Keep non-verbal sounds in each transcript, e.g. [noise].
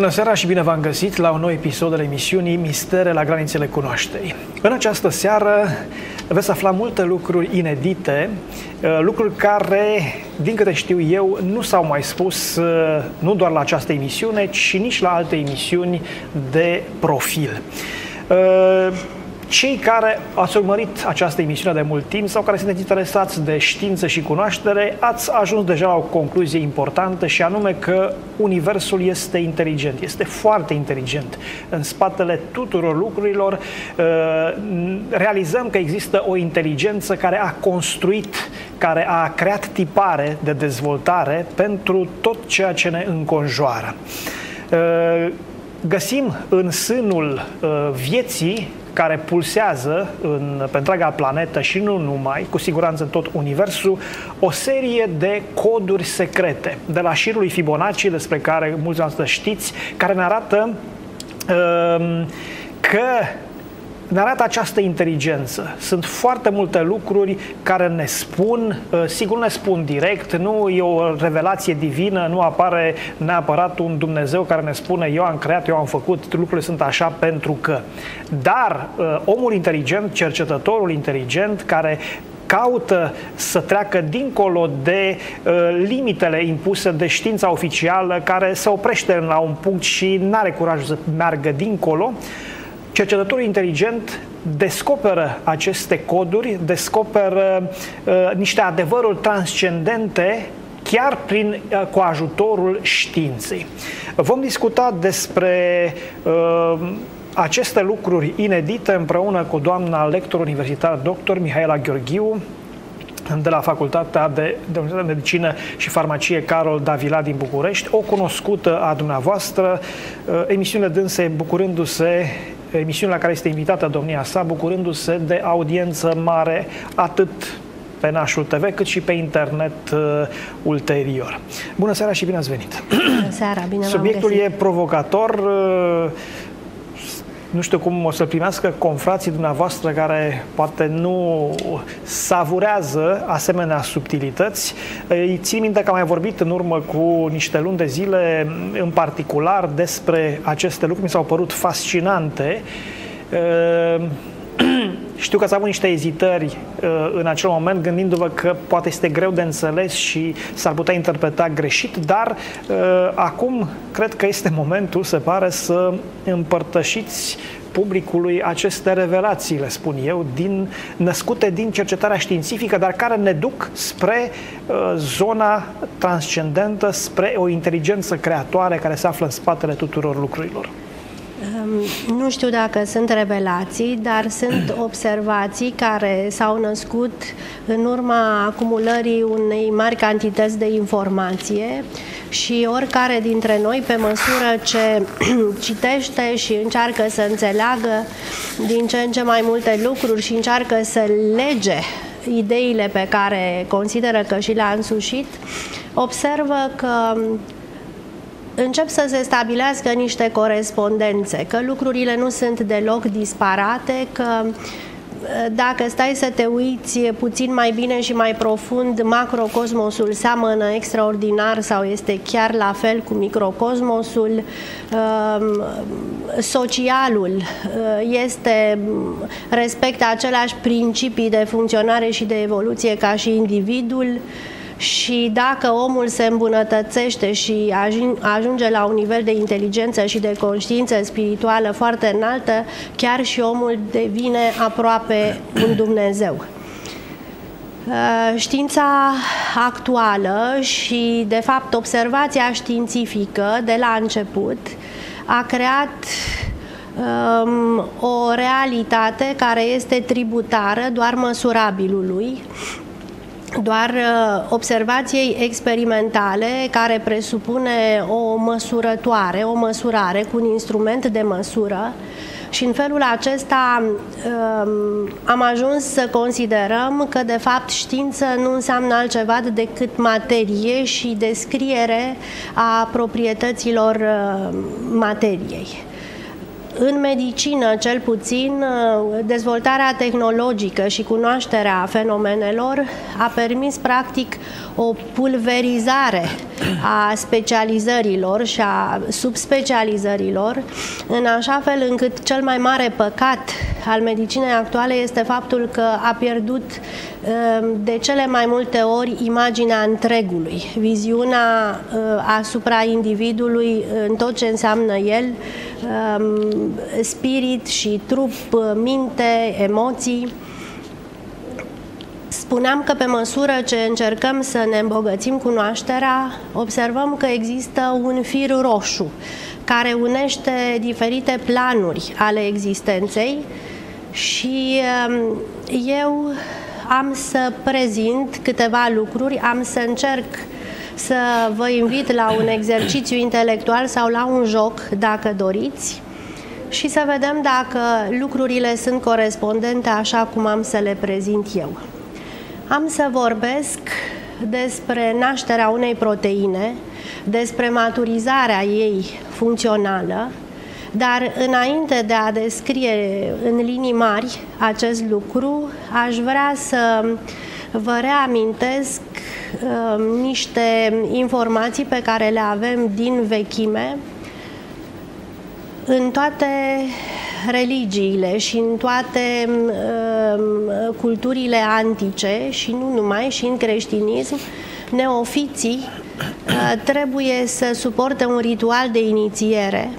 Bună seara și bine v-am găsit la un nou episod al emisiunii Mistere la granițele cunoașterii. În această seară veți afla multe lucruri inedite, uh, lucruri care, din câte știu eu, nu s-au mai spus uh, nu doar la această emisiune, ci nici la alte emisiuni de profil. Uh, cei care ați urmărit această emisiune de mult timp sau care sunteți interesați de știință și cunoaștere, ați ajuns deja la o concluzie importantă și anume că Universul este inteligent, este foarte inteligent. În spatele tuturor lucrurilor uh, realizăm că există o inteligență care a construit, care a creat tipare de dezvoltare pentru tot ceea ce ne înconjoară uh, găsim în sânul uh, vieții care pulsează în, pe întreaga planetă și nu numai, cu siguranță în tot universul, o serie de coduri secrete, de la șirul lui Fibonacci, despre care mulți dintre știți, care ne arată uh, că ne arată această inteligență. Sunt foarte multe lucruri care ne spun, uh, sigur ne spun direct, nu e o revelație divină, nu apare neapărat un Dumnezeu care ne spune eu am creat, eu am făcut, lucrurile sunt așa pentru că. Dar uh, omul inteligent, cercetătorul inteligent, care caută să treacă dincolo de uh, limitele impuse de știința oficială, care se oprește la un punct și nu are curajul să meargă dincolo, uh, cercetătorul inteligent descoperă aceste coduri, descoperă uh, niște adevăruri transcendente chiar prin, uh, cu ajutorul științei. Vom discuta despre uh, aceste lucruri inedite împreună cu doamna lector universitar dr. Mihaela Gheorghiu, de la Facultatea de, de Medicină și Farmacie Carol Davila din București, o cunoscută a dumneavoastră, uh, emisiune dânse bucurându-se emisiune la care este invitată domnia sa, bucurându-se de audiență mare atât pe Nașul TV, cât și pe internet uh, ulterior. Bună seara și bine ați venit! Bună seara, bine Subiectul e provocator, uh, nu știu cum o să primească confrații dumneavoastră care poate nu savurează asemenea subtilități. Țin minte că am mai vorbit în urmă cu niște luni de zile în particular despre aceste lucruri, mi s-au părut fascinante. [clears throat] Știu că ați avut niște ezitări uh, în acel moment, gândindu-vă că poate este greu de înțeles și s-ar putea interpreta greșit, dar uh, acum cred că este momentul, se pare, să împărtășiți publicului aceste revelații, le spun eu, din, născute din cercetarea științifică, dar care ne duc spre uh, zona transcendentă, spre o inteligență creatoare care se află în spatele tuturor lucrurilor. Nu știu dacă sunt revelații, dar sunt [clears throat] observații care s-au născut în urma acumulării unei mari cantități de informație și oricare dintre noi, pe măsură ce [clears throat] citește și încearcă să înțeleagă din ce în ce mai multe lucruri și încearcă să lege ideile pe care consideră că și le-a însușit, observă că încep să se stabilească niște corespondențe, că lucrurile nu sunt deloc disparate, că dacă stai să te uiți puțin mai bine și mai profund, macrocosmosul seamănă extraordinar sau este chiar la fel cu microcosmosul. Um, socialul uh, este respectă aceleași principii de funcționare și de evoluție ca și individul și dacă omul se îmbunătățește și ajunge la un nivel de inteligență și de conștiință spirituală foarte înaltă, chiar și omul devine aproape un Dumnezeu. Uh, știința actuală și, de fapt, observația științifică de la început a creat um, o realitate care este tributară doar măsurabilului, doar uh, observației experimentale care presupune o măsurătoare, o măsurare cu un instrument de măsură și în felul acesta um, am ajuns să considerăm că de fapt știință nu înseamnă altceva decât materie și descriere a proprietăților uh, materiei. În medicină, cel puțin, dezvoltarea tehnologică și cunoașterea fenomenelor a permis, practic, o pulverizare a specializărilor și a subspecializărilor, în așa fel încât cel mai mare păcat al medicinei actuale este faptul că a pierdut um, de cele mai multe ori imaginea întregului, viziunea uh, asupra individului în tot ce înseamnă el, um, spirit și trup, minte, emoții. Spuneam că pe măsură ce încercăm să ne îmbogățim cunoașterea, observăm că există un fir roșu care unește diferite planuri ale existenței și um, eu am să prezint câteva lucruri, am să încerc să vă invit la un exercițiu intelectual sau la un joc, dacă doriți, și să vedem dacă lucrurile sunt corespondente așa cum am să le prezint eu. Am să vorbesc despre nașterea unei proteine, despre maturizarea ei funcțională, dar înainte de a descrie în linii mari acest lucru, aș vrea să vă reamintesc uh, niște informații pe care le avem din vechime. În toate religiile și în toate uh, culturile antice și nu numai, și în creștinism, neofiții uh, trebuie să suporte un ritual de inițiere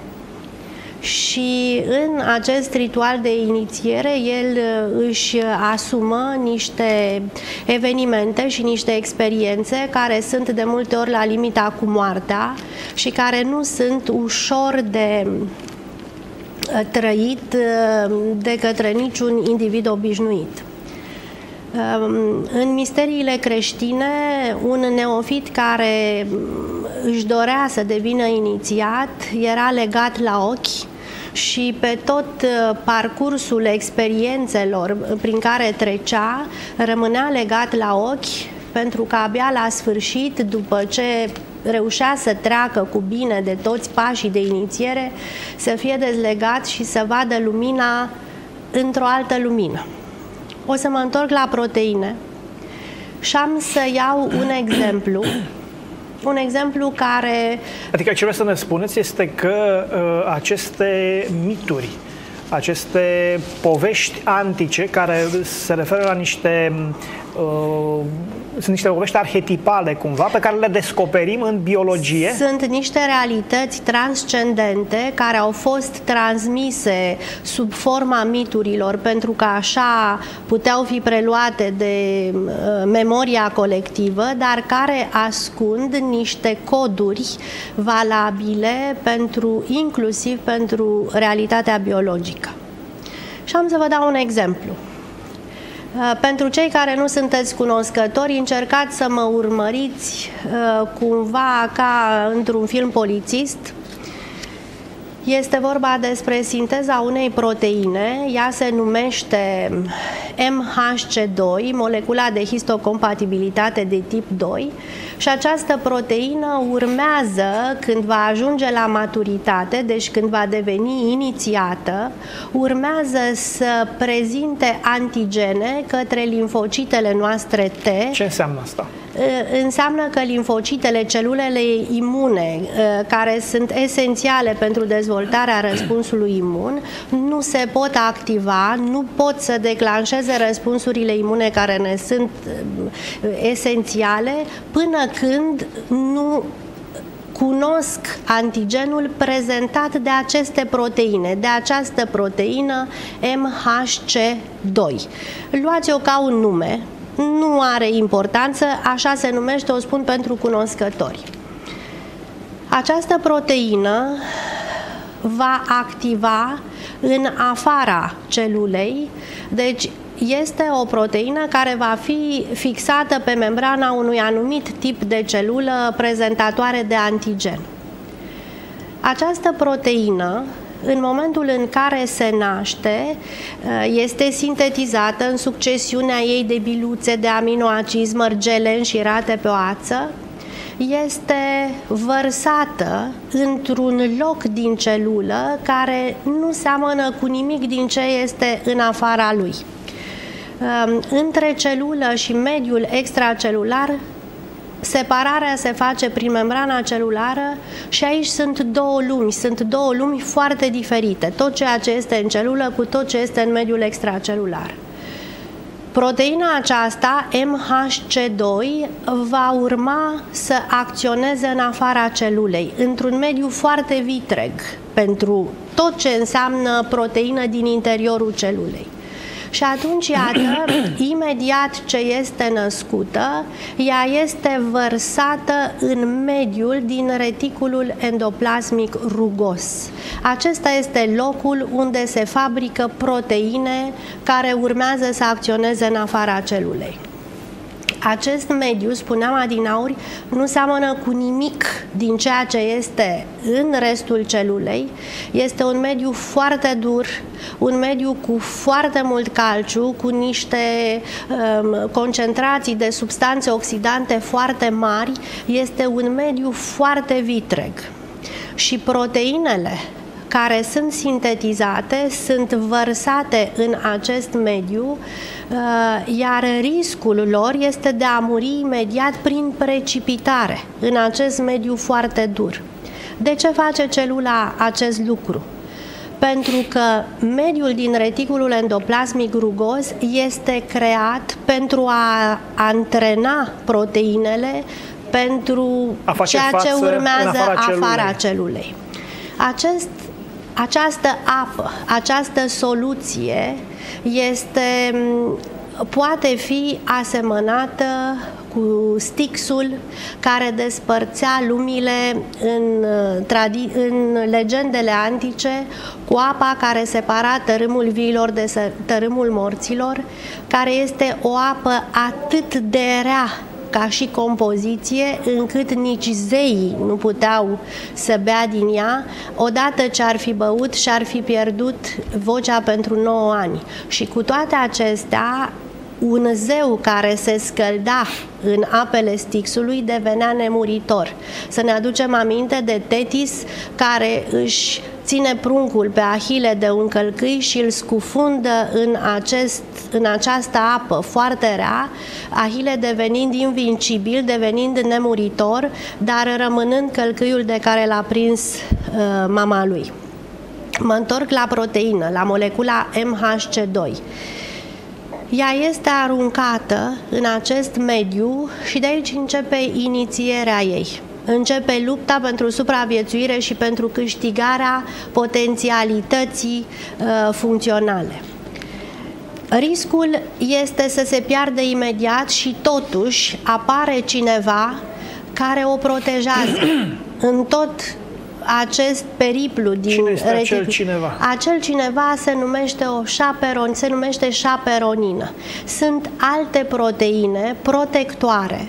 și în acest ritual de inițiere el uh, își asumă niște evenimente și niște experiențe care sunt de multe ori la limita cu moartea și care nu sunt ușor de uh, trăit uh, de către niciun individ obișnuit. Um, în misteriile creștine, un neofit care își dorea să devină inițiat era legat la ochi și pe tot uh, parcursul experiențelor prin care trecea, rămânea legat la ochi pentru că abia la sfârșit, după ce reușea să treacă cu bine de toți pașii de inițiere, să fie dezlegat și să vadă lumina într-o altă lumină. O să mă întorc la proteine și am să iau un exemplu un exemplu care... Adică ce vreau să ne spuneți este că uh, aceste mituri, aceste povești antice care se referă la niște uh, sunt niște povești arhetipale cumva pe care le descoperim în biologie. Sunt niște realități transcendente care au fost transmise sub forma miturilor pentru că așa puteau fi preluate de uh, memoria colectivă, dar care ascund niște coduri valabile pentru inclusiv pentru realitatea biologică. Și am să vă dau un exemplu. Uh, pentru cei care nu sunteți cunoscători, încercați să mă urmăriți uh, cumva ca într-un film polițist. Este vorba despre sinteza unei proteine, ea se numește MHC2, molecula de histocompatibilitate de tip 2, și această proteină urmează, când va ajunge la maturitate, deci când va deveni inițiată, urmează să prezinte antigene către limfocitele noastre T. Ce înseamnă asta? Înseamnă că limfocitele, celulele imune, care sunt esențiale pentru dezvoltarea răspunsului imun, nu se pot activa, nu pot să declanșeze răspunsurile imune care ne sunt esențiale până când nu cunosc antigenul prezentat de aceste proteine, de această proteină MHC2. Luați-o ca un nume, nu are importanță, așa se numește, o spun pentru cunoscători. Această proteină va activa în afara celulei, deci este o proteină care va fi fixată pe membrana unui anumit tip de celulă prezentatoare de antigen. Această proteină în momentul în care se naște, uh, este sintetizată în succesiunea ei de biluțe de aminoacizi, mărgeleni și rate pe o ață, este vărsată într-un loc din celulă care nu seamănă cu nimic din ce este în afara lui. Um, între celulă și mediul extracelular Separarea se face prin membrana celulară și aici sunt două lumi, sunt două lumi foarte diferite, tot ceea ce este în celulă cu tot ce este în mediul extracelular. Proteina aceasta, MHC2, va urma să acționeze în afara celulei, într-un mediu foarte vitreg, pentru tot ce înseamnă proteină din interiorul celulei. Și atunci, iată, [clears throat] imediat ce este născută, ea este vărsată în mediul din reticulul endoplasmic rugos. Acesta este locul unde se fabrică proteine care urmează să acționeze în afara celulei. Acest mediu, spuneam adinauri, nu seamănă cu nimic din ceea ce este în restul celulei. Este un mediu foarte dur, un mediu cu foarte mult calciu, cu niște um, concentrații de substanțe oxidante foarte mari. Este un mediu foarte vitreg. Și proteinele care sunt sintetizate, sunt vărsate în acest mediu, uh, iar riscul lor este de a muri imediat prin precipitare în acest mediu foarte dur. De ce face celula acest lucru? Pentru că mediul din reticulul endoplasmic rugos este creat pentru a antrena proteinele pentru a ceea ce urmează afara celulei. afara celulei. Acest această apă, această soluție este, poate fi asemănată cu stixul care despărțea lumile în, în legendele antice cu apa care separa tărâmul viilor de tărâmul morților, care este o apă atât de rea ca și compoziție, încât nici zeii nu puteau să bea din ea, odată ce ar fi băut și ar fi pierdut vocea pentru 9 ani. Și cu toate acestea, un zeu care se scălda în apele stixului devenea nemuritor. Să ne aducem aminte de Tetis care își ține pruncul pe Ahile de un călcâi și îl scufundă în, acest, în această apă foarte rea, Ahile devenind invincibil, devenind nemuritor, dar rămânând călcâiul de care l-a prins uh, mama lui. Mă întorc la proteină, la molecula MHC2. Ea este aruncată în acest mediu și de aici începe inițierea ei. Începe lupta pentru supraviețuire și pentru câștigarea potențialității uh, funcționale. Riscul este să se piardă imediat și totuși apare cineva care o protejează [clears throat] în tot acest periplu din Cine este reticul. acel cineva? Acel cineva se numește o șaperon, se numește șaperonină. Sunt alte proteine protectoare.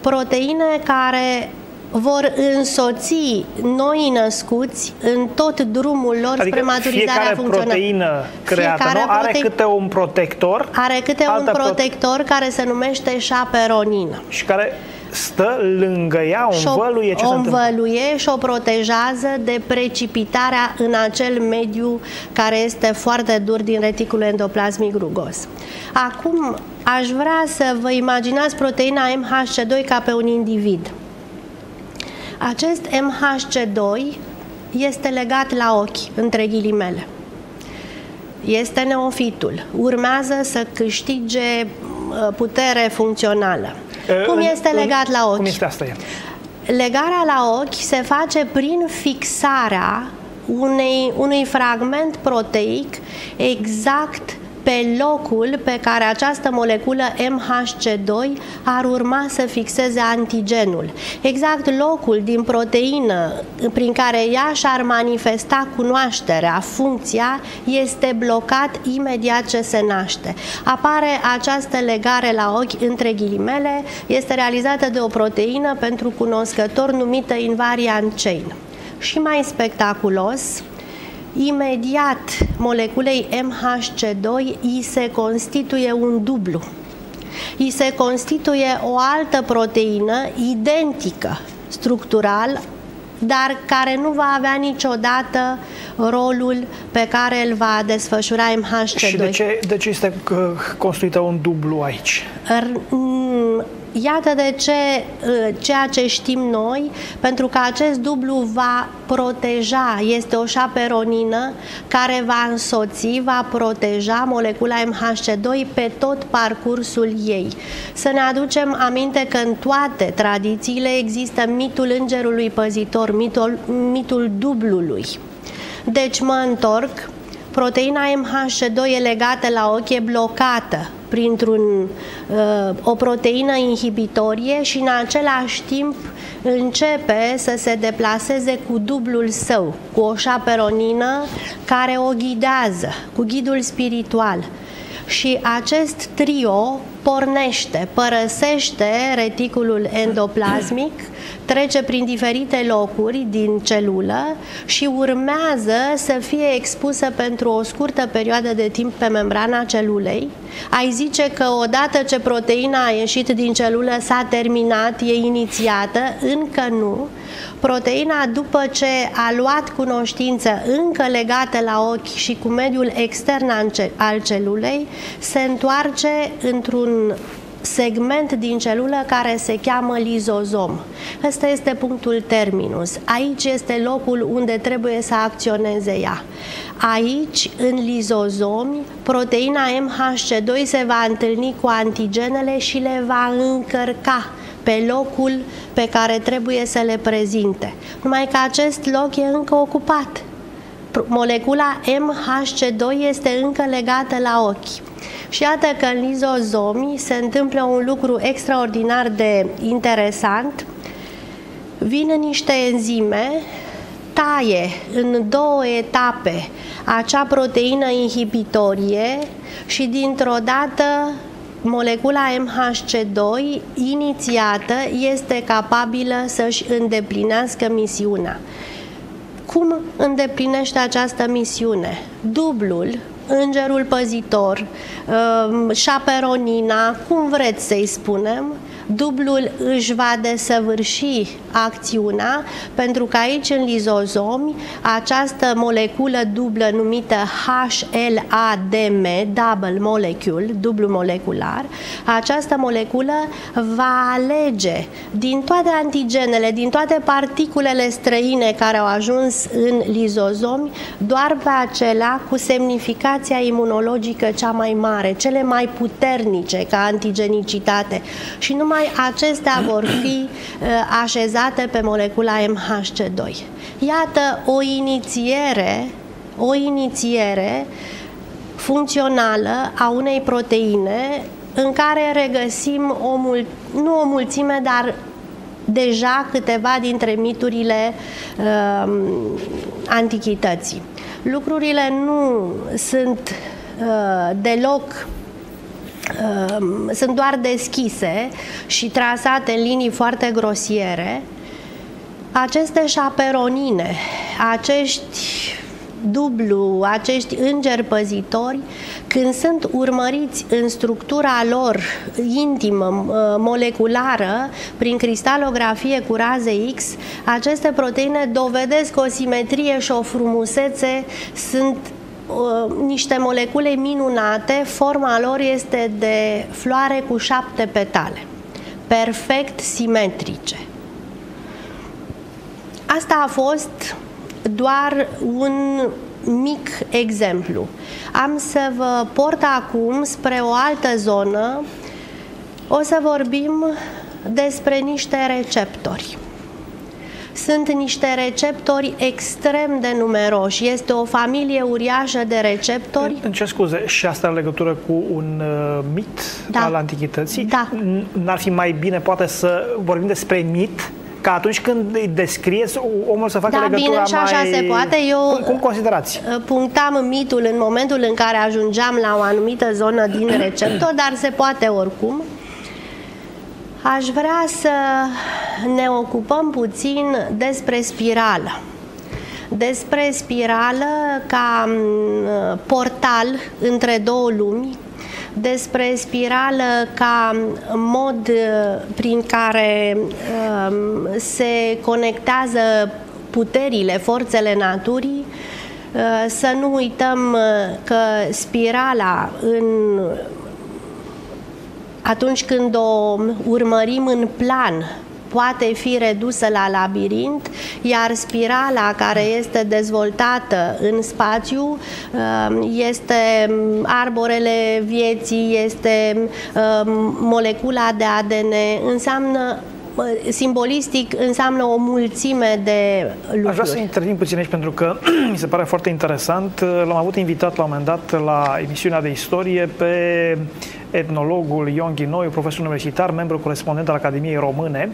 Proteine care vor însoți noi născuți în tot drumul lor adică spre maturizarea funcțională. proteină creată fiecare nu? are prote... câte un protector? Are câte un protector prote... care se numește șaperonină. Și care stă lângă ea, o învăluie ce o învăluie și o protejează de precipitarea în acel mediu care este foarte dur din reticulul endoplasmic rugos. Acum, aș vrea să vă imaginați proteina MHC2 ca pe un individ. Acest MHC2 este legat la ochi, între ghilimele. Este neofitul. Urmează să câștige uh, putere funcțională. Cum este legat la ochi? Cum este asta? Legarea la ochi se face prin fixarea unei, unui fragment proteic exact pe locul pe care această moleculă MHC2 ar urma să fixeze antigenul. Exact locul din proteină prin care ea și-ar manifesta cunoașterea, funcția, este blocat imediat ce se naște. Apare această legare la ochi între ghilimele, este realizată de o proteină pentru cunoscător numită invariant chain. Și mai spectaculos, imediat moleculei MHC2 îi se constituie un dublu. îi se constituie o altă proteină identică structural dar care nu va avea niciodată rolul pe care îl va desfășura MHC2. Și de ce, de ce este uh, construită un dublu aici? Iată de ce ă, ceea ce știm noi, pentru că acest dublu va proteja, este o șaperonină care va însoți, va proteja molecula MHC2 pe tot parcursul ei. Să ne aducem aminte că în toate tradițiile există mitul îngerului păzitor, mitul, mitul dublului. Deci mă întorc, proteina MHC2 e legată la ochi, e blocată printr-un, uh, o proteină inhibitorie și în același timp începe să se deplaseze cu dublul său, cu o șaperonină care o ghidează, cu ghidul spiritual. Și acest trio pornește, părăsește reticulul endoplasmic, trece prin diferite locuri din celulă și urmează să fie expusă pentru o scurtă perioadă de timp pe membrana celulei. Ai zice că odată ce proteina a ieșit din celulă s-a terminat, e inițiată, încă nu. Proteina, după ce a luat cunoștință încă legată la ochi și cu mediul extern al celulei, se întoarce într-un segment din celulă care se cheamă lizozom. Ăsta este punctul terminus. Aici este locul unde trebuie să acționeze ea. Aici, în lizozomi, proteina MHC2 se va întâlni cu antigenele și le va încărca pe locul pe care trebuie să le prezinte. Numai că acest loc e încă ocupat. Molecula MHC2 este încă legată la ochi. Și iată că în lizozomi se întâmplă un lucru extraordinar de interesant. Vin niște enzime, taie în două etape acea proteină inhibitorie și dintr-o dată molecula MHC2 inițiată este capabilă să-și îndeplinească misiunea. Cum îndeplinește această misiune? Dublul îngerul păzitor, um, șaperonina, cum vreți să-i spunem, dublul își va desăvârși acțiunea, pentru că aici în lizozomi această moleculă dublă numită HLADM, double molecule, dublu molecular, această moleculă va alege din toate antigenele, din toate particulele străine care au ajuns în lizozomi, doar pe acelea cu semnificația imunologică cea mai mare, cele mai puternice ca antigenicitate și numai numai acestea vor fi uh, așezate pe molecula MHC2. Iată o inițiere, o inițiere funcțională a unei proteine în care regăsim o mul- nu o mulțime, dar deja câteva dintre miturile uh, antichității. Lucrurile nu sunt uh, deloc Ehm, sunt doar deschise și trasate în linii foarte grosiere, aceste șaperonine, acești dublu, acești îngeri păzitori, când sunt urmăriți în structura lor intimă, moleculară, prin cristalografie cu raze X, aceste proteine dovedesc o simetrie și o frumusețe, sunt Uh, niște molecule minunate, forma lor este de floare cu șapte petale, perfect simetrice. Asta a fost doar un mic exemplu. Am să vă port acum spre o altă zonă. O să vorbim despre niște receptori sunt niște receptori extrem de numeroși. Este o familie uriașă de receptori. În ce scuze, și asta în legătură cu un uh, mit da. al antichității? Da. N-ar fi mai bine, poate, să vorbim despre mit ca atunci când îi descrieți, omul să facă da, legătura bine, și așa mai... se poate. Eu cum, cum considerați? Uh, punctam mitul în momentul în care ajungeam la o anumită zonă din receptor, dar se poate oricum. Aș vrea să ne ocupăm puțin despre spirală. Despre spirală ca portal între două lumi, despre spirală ca mod uh, prin care um, se conectează puterile, forțele naturii, uh, să nu uităm că spirala în atunci când o urmărim în plan poate fi redusă la labirint, iar spirala care este dezvoltată în spațiu um, este arborele vieții, este um, molecula de ADN, înseamnă simbolistic înseamnă o mulțime de lucruri. Aș vrea să intervin puțin aici pentru că [clears throat] mi se pare foarte interesant. L-am avut invitat la un moment dat la emisiunea de istorie pe etnologul Ion Ghinoi, profesor universitar, membru corespondent al Academiei Române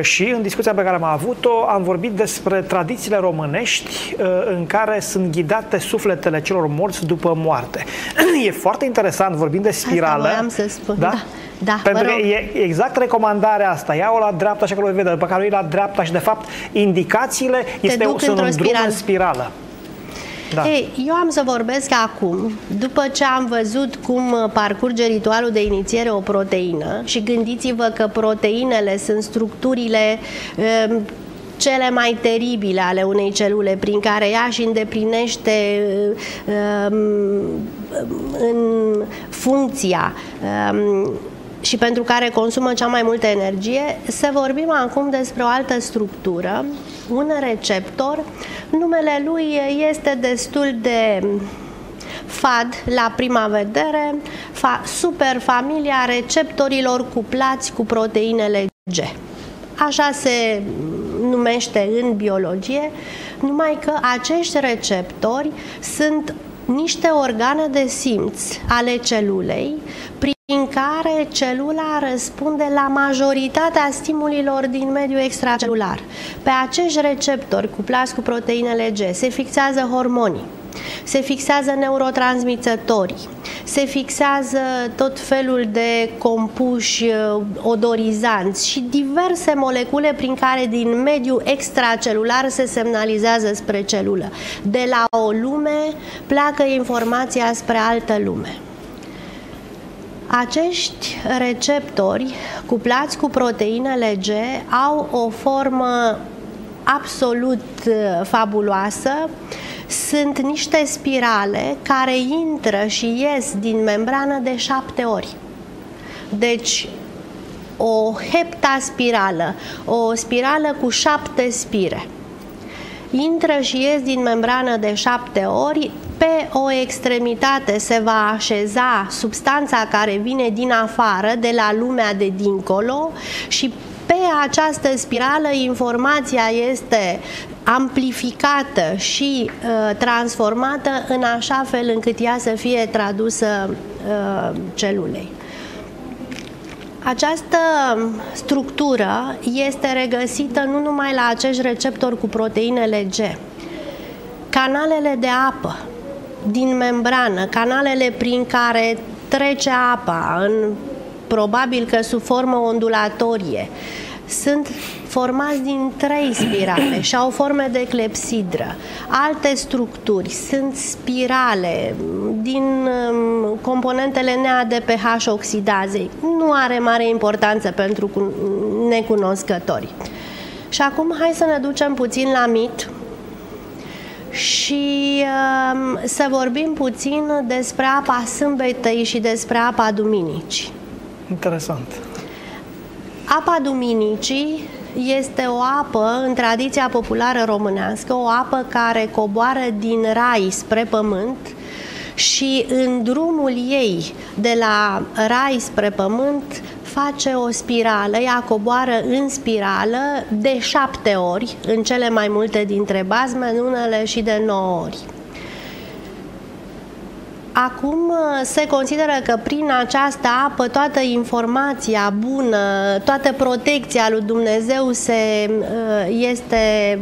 și în discuția pe care am avut-o am vorbit despre tradițiile românești în care sunt ghidate sufletele celor morți după moarte. [clears throat] E foarte interesant, vorbim de spirală. Asta să spun, da? da. Da, Pentru că e exact recomandarea asta. Ia-o la dreapta, așa că o vede, după care o la dreapta și, de fapt, indicațiile Te este, sunt un drum în spirală. Da. Ei, eu am să vorbesc acum, după ce am văzut cum parcurge ritualul de inițiere o proteină și gândiți-vă că proteinele sunt structurile um, cele mai teribile ale unei celule prin care ea și îndeplinește um, în funcția um, și pentru care consumă cea mai multă energie, să vorbim acum despre o altă structură, un receptor. Numele lui este destul de FAD la prima vedere, fa, superfamilia receptorilor cuplați cu proteinele G. Așa se numește în biologie, numai că acești receptori sunt niște organe de simț ale celulei prin care celula răspunde la majoritatea stimulilor din mediul extracelular. Pe acești receptori cuplați cu proteinele G se fixează hormonii, se fixează neurotransmițătorii, se fixează tot felul de compuși uh, odorizanți și diverse molecule prin care din mediul extracelular se semnalizează spre celulă. De la o lume pleacă informația spre altă lume. Acești receptori cuplați cu proteinele G au o formă absolut uh, fabuloasă. Sunt niște spirale care intră și ies din membrană de șapte ori. Deci, o heptaspirală, o spirală cu șapte spire. Intră și ies din membrană de șapte ori, pe o extremitate se va așeza substanța care vine din afară, de la lumea de dincolo și pe această spirală informația este amplificată și uh, transformată în așa fel încât ea să fie tradusă uh, celulei. Această structură este regăsită nu numai la acești receptori cu proteinele G, canalele de apă din membrană, canalele prin care trece apa, în, probabil că sub formă ondulatorie, sunt formați din trei spirale și au forme de clepsidră. Alte structuri sunt spirale din um, componentele NADPH oxidazei. Nu are mare importanță pentru necunoscători. Și acum hai să ne ducem puțin la mit și uh, să vorbim puțin despre apa sâmbetei și despre apa duminicii. Interesant. Apa duminicii este o apă, în tradiția populară românească, o apă care coboară din rai spre pământ și în drumul ei de la rai spre pământ face o spirală, ea coboară în spirală de șapte ori, în cele mai multe dintre bazme, în unele și de nouă ori. Acum uh, se consideră că prin această apă toată informația bună, toată protecția lui Dumnezeu se, uh, este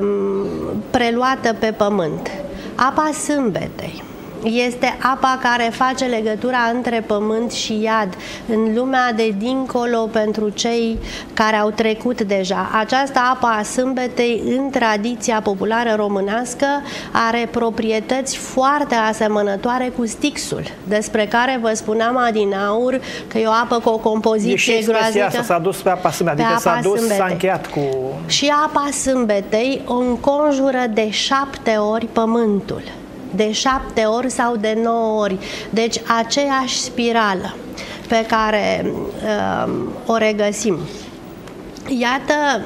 um, preluată pe pământ. Apa sâmbetei este apa care face legătura între pământ și iad în lumea de dincolo pentru cei care au trecut deja. Această apă a sâmbetei în tradiția populară românească are proprietăți foarte asemănătoare cu stixul, despre care vă spuneam adinaur că e o apă cu o compoziție e și groaznică. asta s-a dus pe apa sâmbetei, adică s-a dus, s-a încheiat cu... Și apa sâmbetei o înconjură de șapte ori pământul de șapte ori sau de nouă ori. Deci aceeași spirală pe care uh, o regăsim. Iată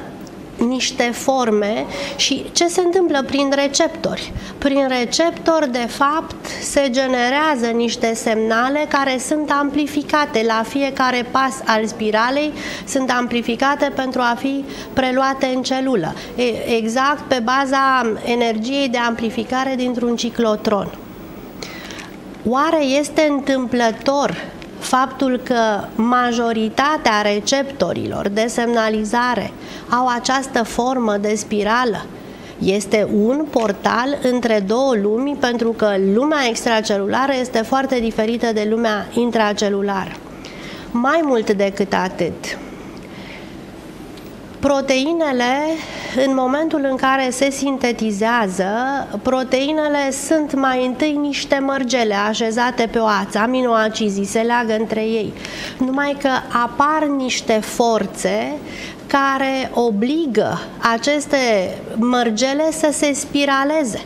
niște forme și ce se întâmplă prin receptori. Prin receptor, de fapt, se generează niște semnale care sunt amplificate la fiecare pas al spiralei, sunt amplificate pentru a fi preluate în celulă, exact pe baza energiei de amplificare dintr-un ciclotron. Oare este întâmplător faptul că majoritatea receptorilor de semnalizare au această formă de spirală. Este un portal între două lumi pentru că lumea extracelulară este foarte diferită de lumea intracelulară. Mai mult decât atât, Proteinele, în momentul în care se sintetizează, proteinele sunt mai întâi niște mărgele așezate pe o ață, aminoacizii se leagă între ei. Numai că apar niște forțe care obligă aceste mărgele să se spiraleze.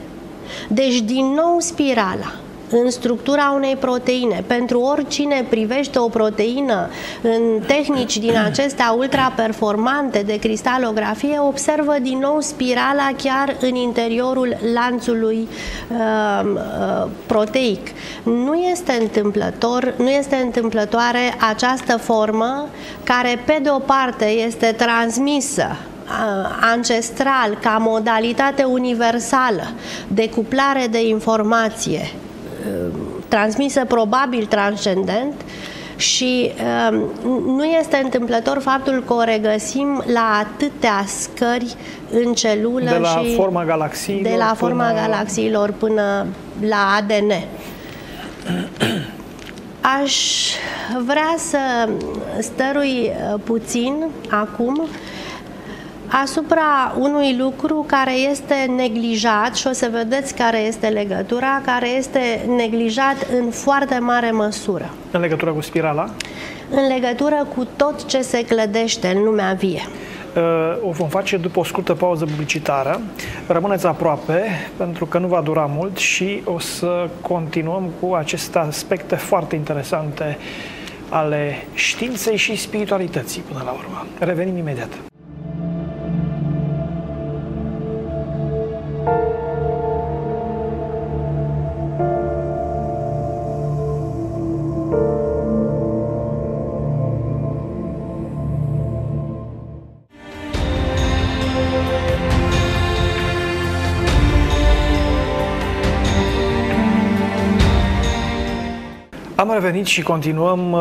Deci, din nou, spirala în structura unei proteine. Pentru oricine privește o proteină în tehnici din acestea ultraperformante de cristalografie, observă din nou spirala chiar în interiorul lanțului uh, uh, proteic. Nu este întâmplător, nu este întâmplătoare această formă care pe de o parte este transmisă uh, ancestral ca modalitate universală de cuplare de informație transmisă probabil transcendent și uh, nu este întâmplător faptul că o regăsim la atâtea scări în celulă de la și forma galaxiilor de la forma până... galaxiilor până la ADN. Aș vrea să stărui uh, puțin acum asupra unui lucru care este neglijat și o să vedeți care este legătura, care este neglijat în foarte mare măsură. În legătură cu spirala? În legătură cu tot ce se clădește în lumea vie. Uh, o vom face după o scurtă pauză publicitară. Rămâneți aproape, pentru că nu va dura mult și o să continuăm cu aceste aspecte foarte interesante ale științei și spiritualității până la urmă. Revenim imediat. Am revenit și continuăm uh,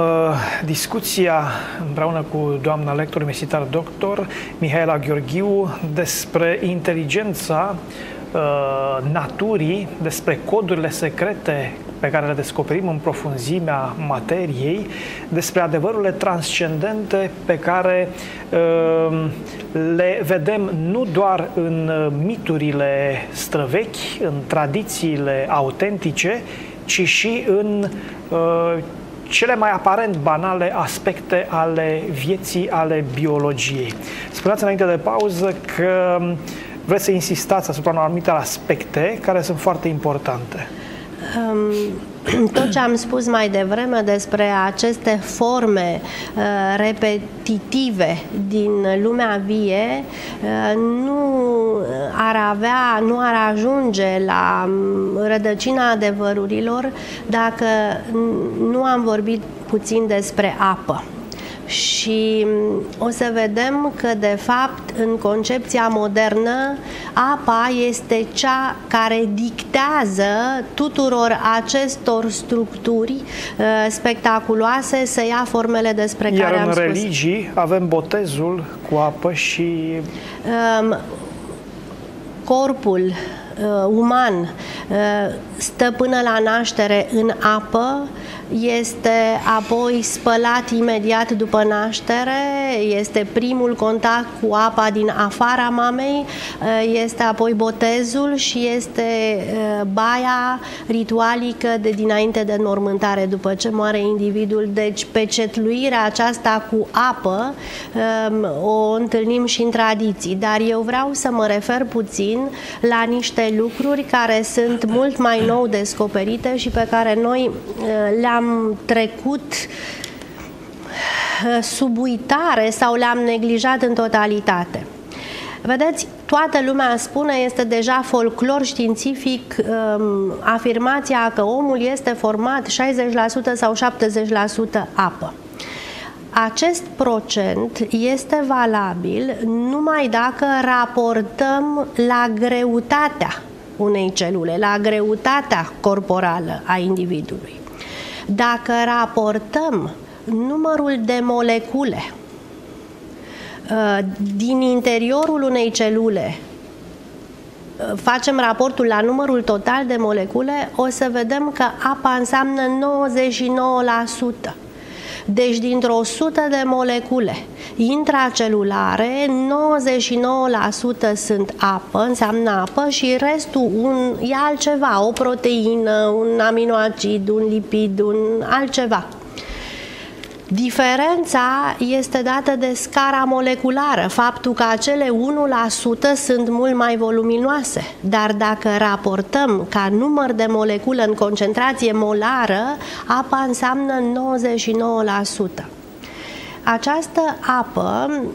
discuția împreună cu doamna lector universitar doctor Mihaela Gheorghiu despre inteligența uh, naturii, despre codurile secrete pe care le descoperim în profunzimea materiei, despre adevărurile transcendente pe care uh, le vedem nu doar în miturile străvechi, în tradițiile autentice, ci și în uh, cele mai aparent banale aspecte ale vieții, ale biologiei. Spuneați înainte de pauză că vreți să insistați asupra unor anumite aspecte care sunt foarte importante. Um [clears throat] tot ce am spus mai devreme despre aceste forme uh, repetitive din lumea vie uh, nu ar avea, nu ar ajunge la um, rădăcina adevărurilor dacă nu am vorbit puțin despre apă și mm, o să vedem că, de fapt, în concepția modernă, apa este cea care dictează tuturor acestor structuri uh, spectaculoase să ia formele despre Iar care am spus. Iar în religii avem botezul cu apă și... Um, corpul uh, uman stă până la naștere în apă, este apoi spălat imediat după naștere, este primul contact cu apa din afara mamei, este apoi botezul și este baia ritualică de dinainte de înmormântare după ce moare individul. Deci pecetluirea aceasta cu apă o întâlnim și în tradiții, dar eu vreau să mă refer puțin la niște lucruri care sunt mult mai nou descoperite și pe care noi le-am le-am trecut uh, sub uitare sau le-am neglijat în totalitate. Vedeți, toată lumea spune, este deja folclor științific um, afirmația că omul este format 60% sau 70% apă. Acest procent este valabil numai dacă raportăm la greutatea unei celule, la greutatea corporală a individului. Dacă raportăm numărul de molecule uh, din interiorul unei celule uh, facem raportul la numărul total de molecule, o să vedem că apa înseamnă 99%. Deci dintr-o 100 de molecule intracelulare, 99% sunt apă, înseamnă apă și restul un, e altceva, o proteină, un aminoacid, un lipid, un altceva. Diferența este dată de scara moleculară, faptul că acele 1% sunt mult mai voluminoase, dar dacă raportăm ca număr de molecule în concentrație molară, apa înseamnă 99%. Această apă um,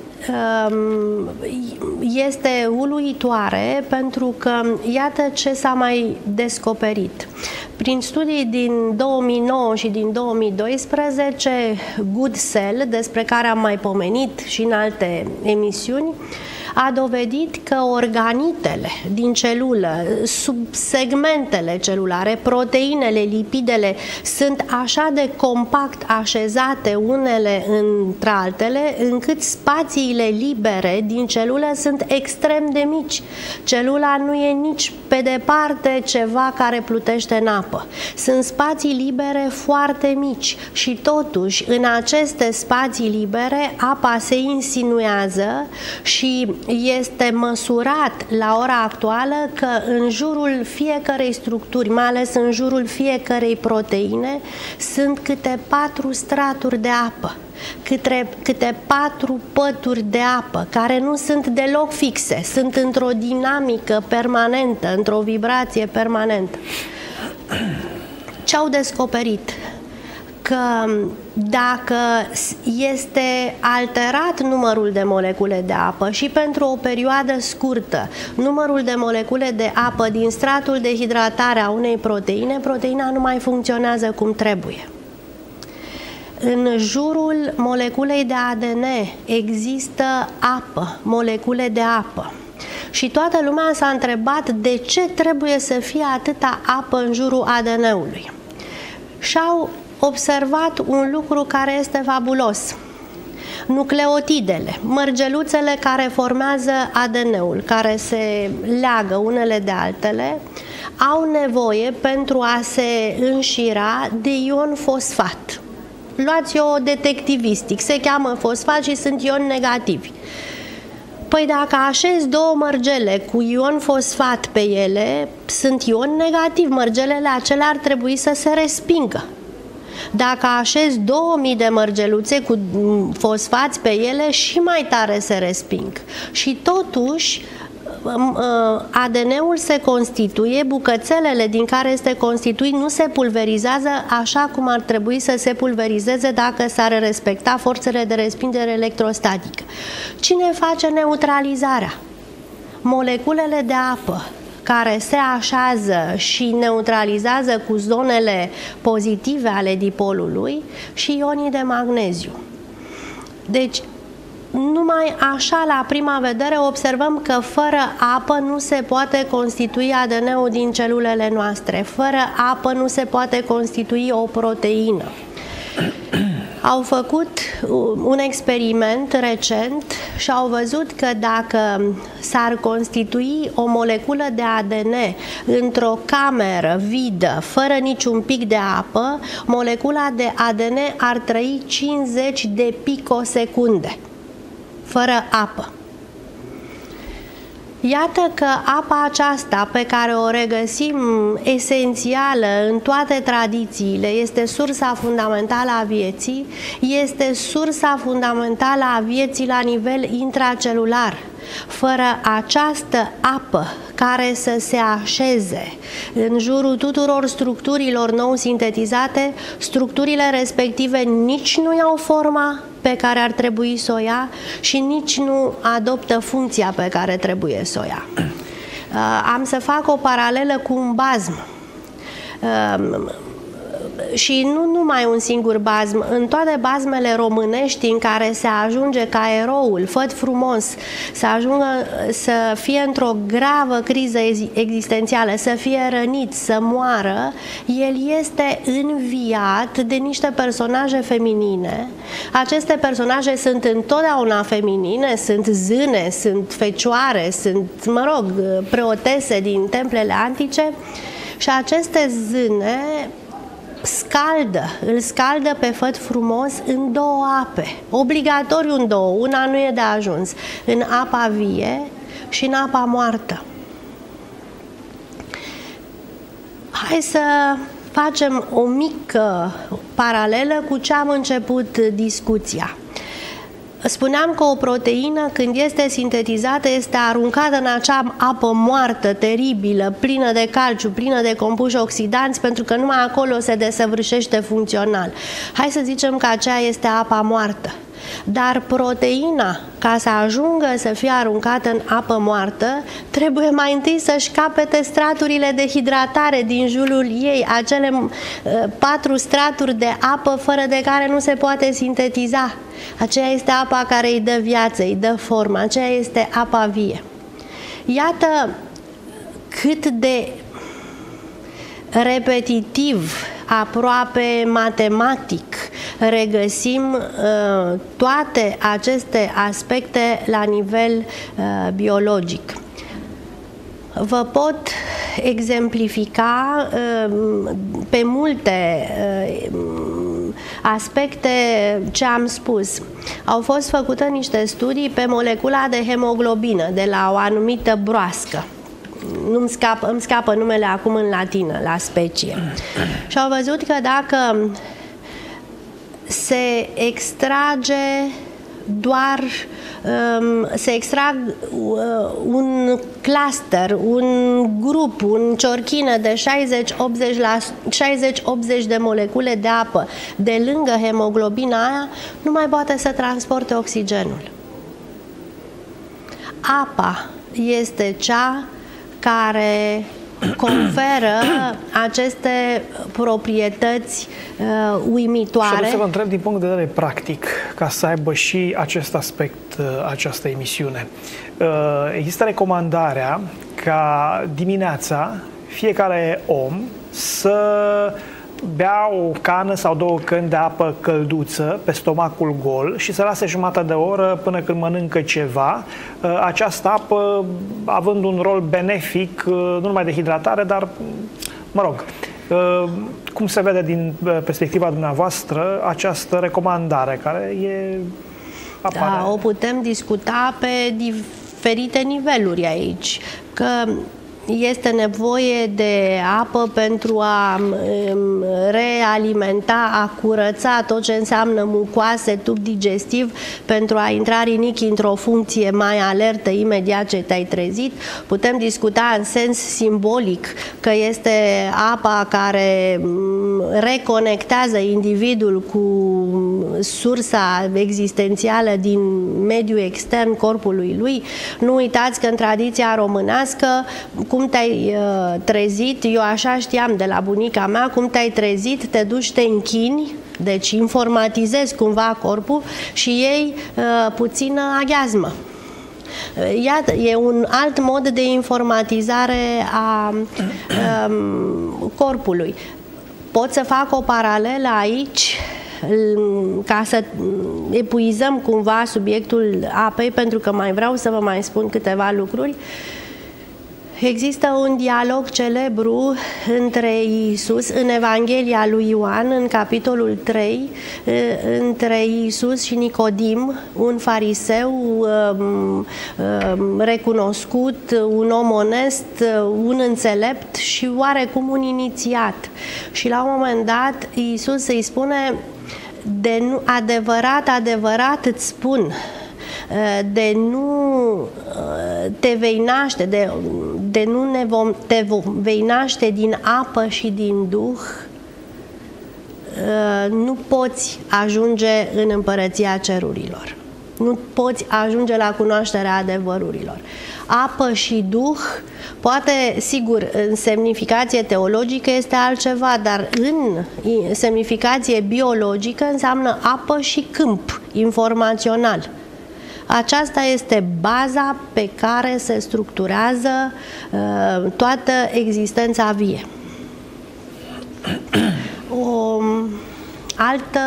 este uluitoare pentru că iată ce s-a mai descoperit. Prin studii din 2009 și din 2012, Good Cell, despre care am mai pomenit și în alte emisiuni, a dovedit că organitele din celulă, subsegmentele celulare, proteinele, lipidele sunt așa de compact așezate unele între altele, încât spațiile libere din celulă sunt extrem de mici. Celula nu e nici pe departe ceva care plutește în apă. Sunt spații libere foarte mici și totuși în aceste spații libere apa se insinuează și este măsurat la ora actuală că în jurul fiecărei structuri, mai ales în jurul fiecărei proteine, sunt câte patru straturi de apă câte, câte patru pături de apă, care nu sunt deloc fixe, sunt într-o dinamică permanentă, într-o vibrație permanentă. Ce au descoperit? Că dacă este alterat numărul de molecule de apă și pentru o perioadă scurtă, numărul de molecule de apă din stratul de hidratare a unei proteine, proteina nu mai funcționează cum trebuie. În jurul moleculei de ADN există apă, molecule de apă. Și toată lumea s-a întrebat de ce trebuie să fie atâta apă în jurul ADN-ului. Și-au observat un lucru care este fabulos. Nucleotidele, mărgeluțele care formează ADN-ul, care se leagă unele de altele, au nevoie pentru a se înșira de ion fosfat. Luați-o detectivistic, se cheamă fosfat și sunt ioni negativi. Păi dacă așez două mărgele cu ion fosfat pe ele, sunt ion negativ, mărgelele acelea ar trebui să se respingă. Dacă așez 2000 de mărgeluțe cu fosfați pe ele, și mai tare se resping. Și totuși, ă, ADN-ul se constituie, bucățelele din care este constituit nu se pulverizează așa cum ar trebui să se pulverizeze dacă s-ar respecta forțele de respingere electrostatică. Cine face neutralizarea? Moleculele de apă care se așează și neutralizează cu zonele pozitive ale dipolului și ionii de magneziu. Deci, numai așa, la prima vedere, observăm că fără apă nu se poate constitui ADN-ul din celulele noastre. Fără apă nu se poate constitui o proteină. Au făcut un experiment recent și au văzut că dacă s-ar constitui o moleculă de ADN într-o cameră vidă, fără niciun pic de apă, molecula de ADN ar trăi 50 de picosecunde, fără apă. Iată că apa aceasta pe care o regăsim esențială în toate tradițiile, este sursa fundamentală a vieții, este sursa fundamentală a vieții la nivel intracelular. Fără această apă care să se așeze în jurul tuturor structurilor nou sintetizate, structurile respective nici nu iau forma pe care ar trebui să o ia și nici nu adoptă funcția pe care trebuie să o ia. [clears throat] Uh, am să fac o paralelă cu un bazm uh, și nu numai un singur bazm, în toate bazmele românești în care se ajunge ca eroul, făt frumos, să ajungă să fie într-o gravă criză existențială, să fie rănit, să moară, el este înviat de niște personaje feminine. Aceste personaje sunt întotdeauna feminine, sunt zâne, sunt fecioare, sunt, mă rog, preotese din templele antice și aceste zâne scaldă, îl scaldă pe făt frumos în două ape, obligatoriu în două, una nu e de ajuns, în apa vie și în apa moartă. Hai să facem o mică paralelă cu ce am început discuția. Spuneam că o proteină, când este sintetizată, este aruncată în acea apă moartă, teribilă, plină de calciu, plină de compuși oxidanți, pentru că numai acolo se desăvârșește funcțional. Hai să zicem că aceea este apa moartă. Dar proteina, ca să ajungă să fie aruncată în apă moartă, trebuie mai întâi să-și capete straturile de hidratare din jurul ei, acele uh, patru straturi de apă fără de care nu se poate sintetiza. Aceea este apa care îi dă viață, îi dă formă, aceea este apa vie. Iată cât de repetitiv, aproape matematic, regăsim uh, toate aceste aspecte la nivel uh, biologic. Vă pot exemplifica uh, pe multe uh, aspecte ce am spus. Au fost făcute niște studii pe molecula de hemoglobină de la o anumită broască nu-mi scapă, îmi scapă numele acum în latină, la specie. Și au văzut că dacă se extrage doar um, se extrag uh, un cluster, un grup, un ciorchină de 60-80 de molecule de apă de lângă hemoglobina aia, nu mai poate să transporte oxigenul. Apa este cea care conferă aceste proprietăți uh, uimitoare. Și să vă întreb din punct de vedere practic, ca să aibă și acest aspect uh, această emisiune. Uh, există recomandarea ca dimineața fiecare om să bea o cană sau două căni de apă călduță pe stomacul gol și să lase jumătate de oră până când mănâncă ceva. Uh, această apă având un rol benefic, uh, nu numai de hidratare, dar, mă rog, uh, cum se vede din perspectiva dumneavoastră această recomandare care e apare? Da, o putem discuta pe diferite niveluri aici. Că este nevoie de apă pentru a um, realimenta, a curăța tot ce înseamnă mucoase, tub digestiv, pentru a intra rinichi într-o funcție mai alertă imediat ce te-ai trezit. Putem discuta în sens simbolic că este apa care um, reconectează individul cu sursa existențială din mediul extern corpului lui. Nu uitați că în tradiția românească cum te-ai uh, trezit, eu așa știam de la bunica mea, cum te-ai trezit, te duci, te închini, deci informatizezi cumva corpul și iei uh, puțină aghiazmă. Uh, iată, e un alt mod de informatizare a um, corpului. Pot să fac o paralelă aici ca să epuizăm cumva subiectul apei, pentru că mai vreau să vă mai spun câteva lucruri, Există un dialog celebru între Isus în Evanghelia lui Ioan, în capitolul 3, între Isus și Nicodim, un fariseu um, um, recunoscut, un om onest, un înțelept și oarecum un inițiat. Și la un moment dat Isus îi spune de nu, adevărat, adevărat îți spun, de nu te vei naște, de, de nu ne vom, te vei naște din apă și din duh, nu poți ajunge în împărăția cerurilor. Nu poți ajunge la cunoașterea adevărurilor. Apă și duh, poate, sigur, în semnificație teologică este altceva, dar în semnificație biologică înseamnă apă și câmp informațional. Aceasta este baza pe care se structurează uh, toată existența vie. [clears throat] O altă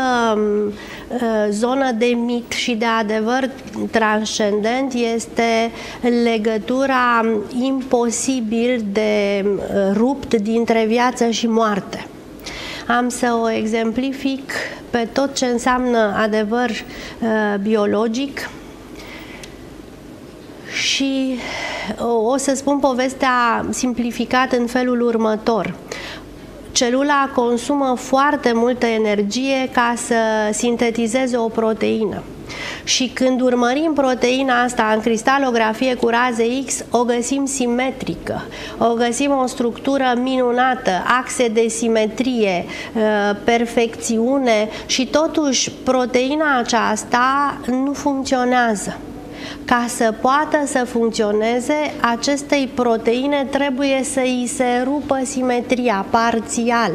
uh, zonă de mit și de adevăr transcendent este legătura imposibil de uh, rupt dintre viață și moarte. Am să o exemplific pe tot ce înseamnă adevăr uh, biologic, și o să spun povestea simplificat în felul următor. Celula consumă foarte multă energie ca să sintetizeze o proteină. Și când urmărim proteina asta în cristalografie cu raze X, o găsim simetrică, o găsim o structură minunată, axe de simetrie, uh, perfecțiune și totuși proteina aceasta nu funcționează. Ca să poată să funcționeze, acestei proteine trebuie să îi se rupă simetria parțial.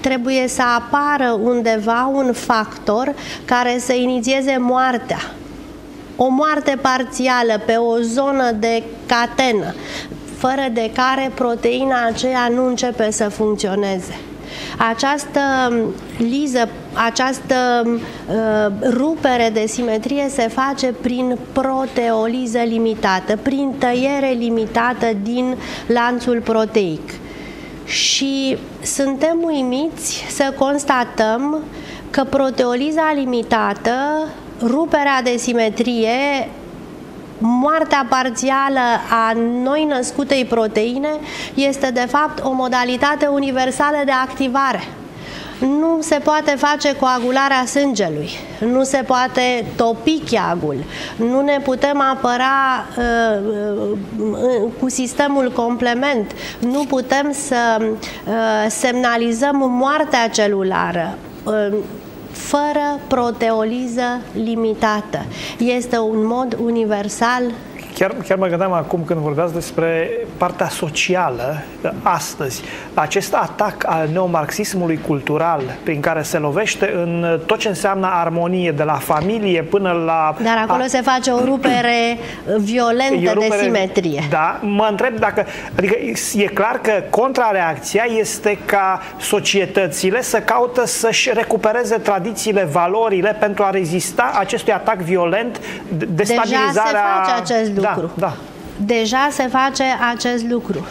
Trebuie să apară undeva un factor care să inițieze moartea. O moarte parțială pe o zonă de catenă, fără de care proteina aceea nu începe să funcționeze. Această liză, această uh, rupere de simetrie se face prin proteoliză limitată, prin tăiere limitată din lanțul proteic. Și suntem uimiți să constatăm că proteoliza limitată, ruperea de simetrie, moartea parțială a noi născutei proteine este de fapt o modalitate universală de activare. Nu se poate face coagularea sângelui, nu se poate topi cheagul, nu ne putem apăra uh, uh, cu sistemul complement, nu putem să uh, semnalizăm moartea celulară. Uh, fără proteoliză limitată. Este un mod universal Chiar, chiar mă gândeam acum când vorbeați despre partea socială astăzi, acest atac al neomarxismului cultural prin care se lovește în tot ce înseamnă armonie, de la familie până la... Dar acolo a... se face o rupere violentă rupere, de simetrie. Da, mă întreb dacă... Adică e clar că contrareacția este ca societățile să caută să-și recupereze tradițiile, valorile pentru a rezista acestui atac violent, destabilizarea... Deja se face acest lucru. Da, lucru. Da, da. Deja se face acest lucru.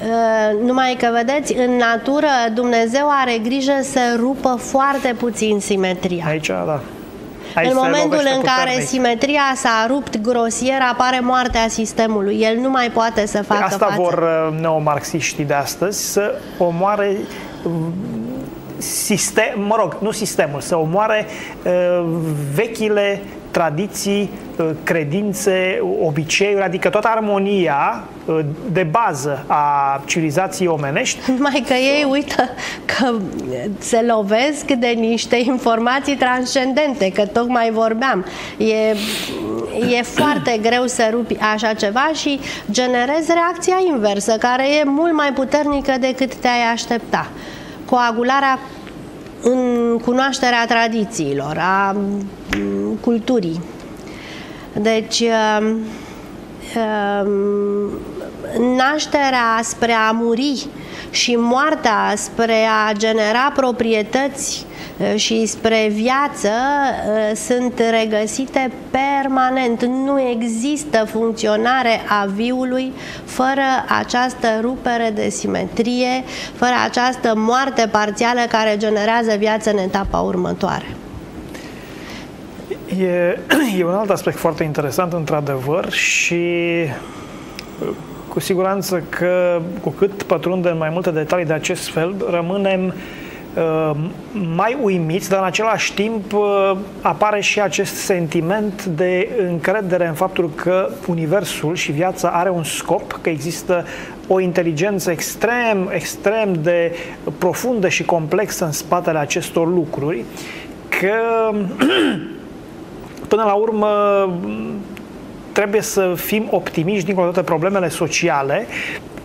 Uh, numai că, vedeți, în natură Dumnezeu are grijă să rupă foarte puțin simetria. Aici, da. Aici în momentul în care puternic. simetria s-a rupt grosier, apare moartea sistemului. El nu mai poate să facă Asta față. vor uh, neomarxiștii de astăzi, să omoare uh, sistem, mă rog, nu sistemul, să omoare uh, vechile tradiții, uh, credințe, obiceiuri, adică toată armonia uh, de bază a civilizației omenești. [laughs] Mai că ei uită că se lovesc de niște informații transcendente, că tocmai vorbeam. E, e foarte [clears throat] greu să rupi așa ceva și generezi reacția inversă, care e mult mai puternică decât te-ai aștepta. Coagularea în cunoașterea tradițiilor, a culturii. Deci, um, um, nașterea spre a muri și moartea spre a genera proprietăți și spre viață sunt regăsite permanent. Nu există funcționare a viului fără această rupere de simetrie, fără această moarte parțială care generează viață în etapa următoare. E, [clears throat] e un alt aspect foarte interesant, într-adevăr, și cu siguranță că cu cât pătrundem mai multe detalii de acest fel, rămânem uh, mai uimiți, dar în același timp uh, apare și acest sentiment de încredere în faptul că Universul și viața are un scop, că există o inteligență extrem, extrem de profundă și complexă în spatele acestor lucruri, că [clears throat] până la urmă trebuie să fim optimiști dincolo de toate problemele sociale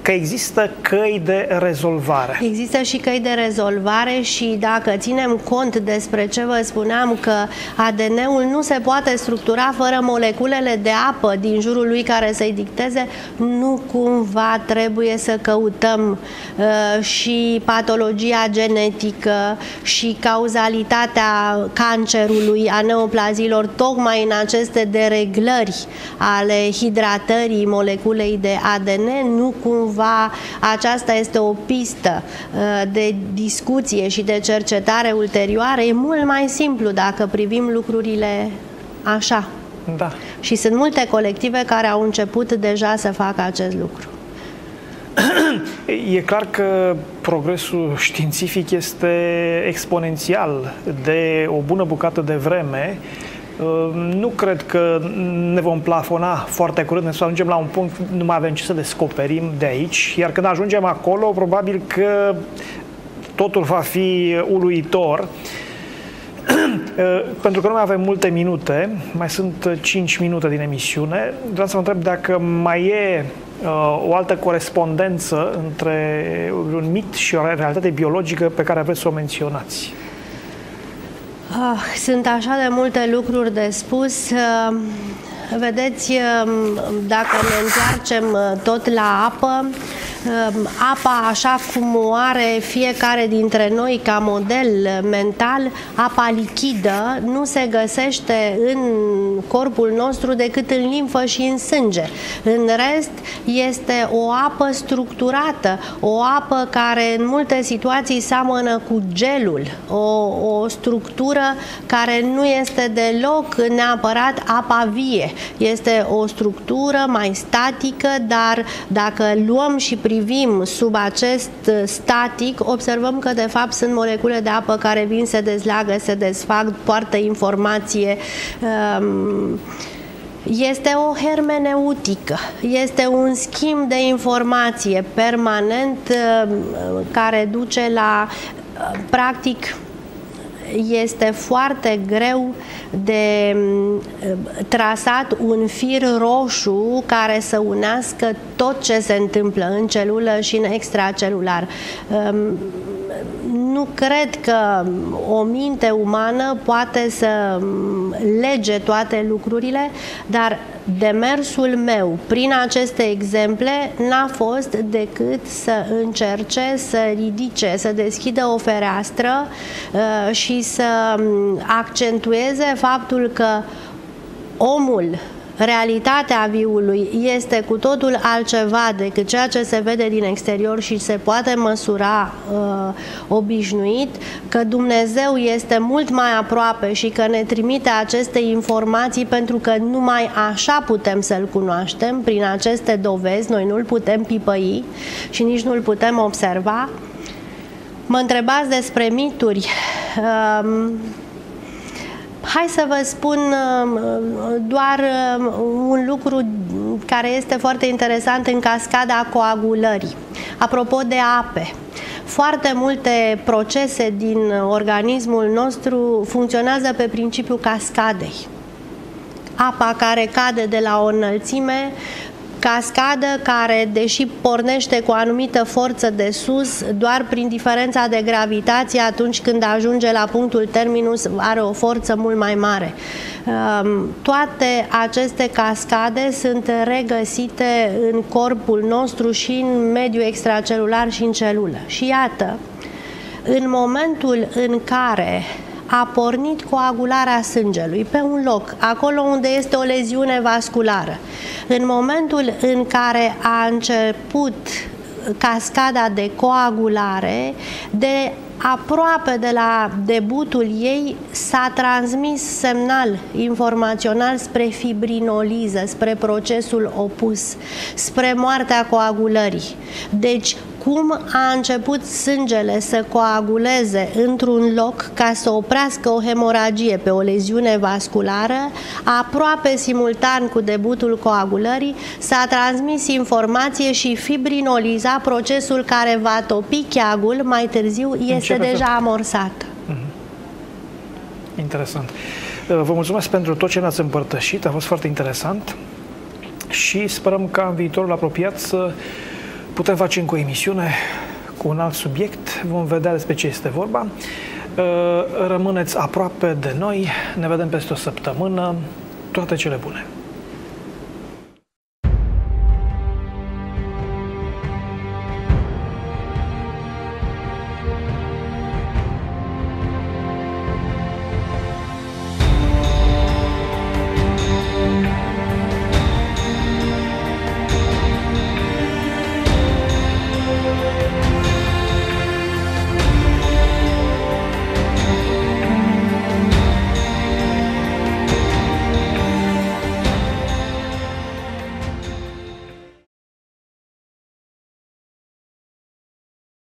că există căi de rezolvare. Există și căi de rezolvare și dacă ținem cont despre ce vă spuneam că ADN-ul nu se poate structura fără moleculele de apă din jurul lui care să-i dicteze, nu cumva trebuie să căutăm uh, și patologia genetică și cauzalitatea cancerului, a neoplazilor, tocmai în aceste dereglări ale hidratării moleculei de ADN, nu cumva cumva aceasta este o pistă uh, de discuție și de cercetare ulterioară, e mult mai simplu dacă privim lucrurile așa. Da. Și sunt multe colective care au început deja să facă acest lucru. E clar că progresul științific este exponențial de o bună bucată de vreme Ehm, nu cred că ne vom plafona foarte curând, să ajungem la un punct, nu mai avem ce să descoperim de aici, iar când ajungem acolo, probabil că totul va fi uluitor. Ehm, pentru că nu mai avem multe minute, mai sunt 5 minute din emisiune, vreau să vă întreb dacă mai e uh, o altă corespondență între un mit și o realitate biologică pe care vreți să o menționați. Ah, sunt așa de multe lucruri de spus. Uh, vedeți, uh, dacă ne întoarcem uh, tot la apă, Ehm, apa așa cum o are fiecare dintre noi ca model mental, apa lichidă nu se găsește în corpul nostru decât în limfă și în sânge. În rest este o apă structurată, o apă care în multe situații seamănă cu gelul, o, o structură care nu este deloc neapărat apa vie. Este o structură mai statică, dar dacă luăm și privim sub acest static, observăm că de fapt sunt molecule de apă care vin, se dezleagă, se desfac, poartă informație. Um, este o hermeneutică, este un schimb de informație permanent um, care duce la, uh, practic, este foarte greu de mm, trasat un fir roșu care să unească tot ce se întâmplă în celulă și în extracelular. Mm, nu cred că o minte umană poate să mm, lege toate lucrurile, dar demersul meu prin aceste exemple n-a fost decât să încerce să ridice, să deschidă o fereastră uh, și să accentueze faptul că omul realitatea viului este cu totul altceva decât ceea ce se vede din exterior și se poate măsura uh, obișnuit, că Dumnezeu este mult mai aproape și că ne trimite aceste informații pentru că numai așa putem să-L cunoaștem, prin aceste dovezi, noi nu-L putem pipăi și nici nu-L putem observa. Mă întrebați despre mituri. Uh, Hai să vă spun uh, doar uh, un lucru care este foarte interesant în cascada coagulării. Apropo de ape, foarte multe procese din organismul nostru funcționează pe principiul cascadei. Apa care cade de la o înălțime cascadă care, deși pornește cu o anumită forță de sus, doar prin diferența de gravitație, atunci când ajunge la punctul terminus, are o forță mult mai mare. Um, toate aceste cascade sunt regăsite în corpul nostru și în mediul extracelular și în celulă. Și iată, În momentul în care a pornit coagularea sângelui pe un loc, acolo unde este o leziune vasculară. În momentul în care a început cascada de coagulare, de aproape de la debutul ei s-a transmis semnal informațional spre fibrinoliză, spre procesul opus, spre moartea coagulării. Deci cum a început sângele să coaguleze într-un loc ca să oprească o hemoragie pe o leziune vasculară, aproape simultan cu debutul coagulării, s-a transmis informație și fibrinoliza, procesul care va topi cheagul, mai târziu este Începe deja să... amorsat. Mm-hmm. Interesant. Vă mulțumesc pentru tot ce ne-ați împărtășit, a fost foarte interesant și sperăm ca în viitorul apropiat să Putem face încă o emisiune cu un alt subiect, vom vedea despre ce este vorba. Uh, rămâneți aproape de noi, ne vedem peste o săptămână, toate cele bune!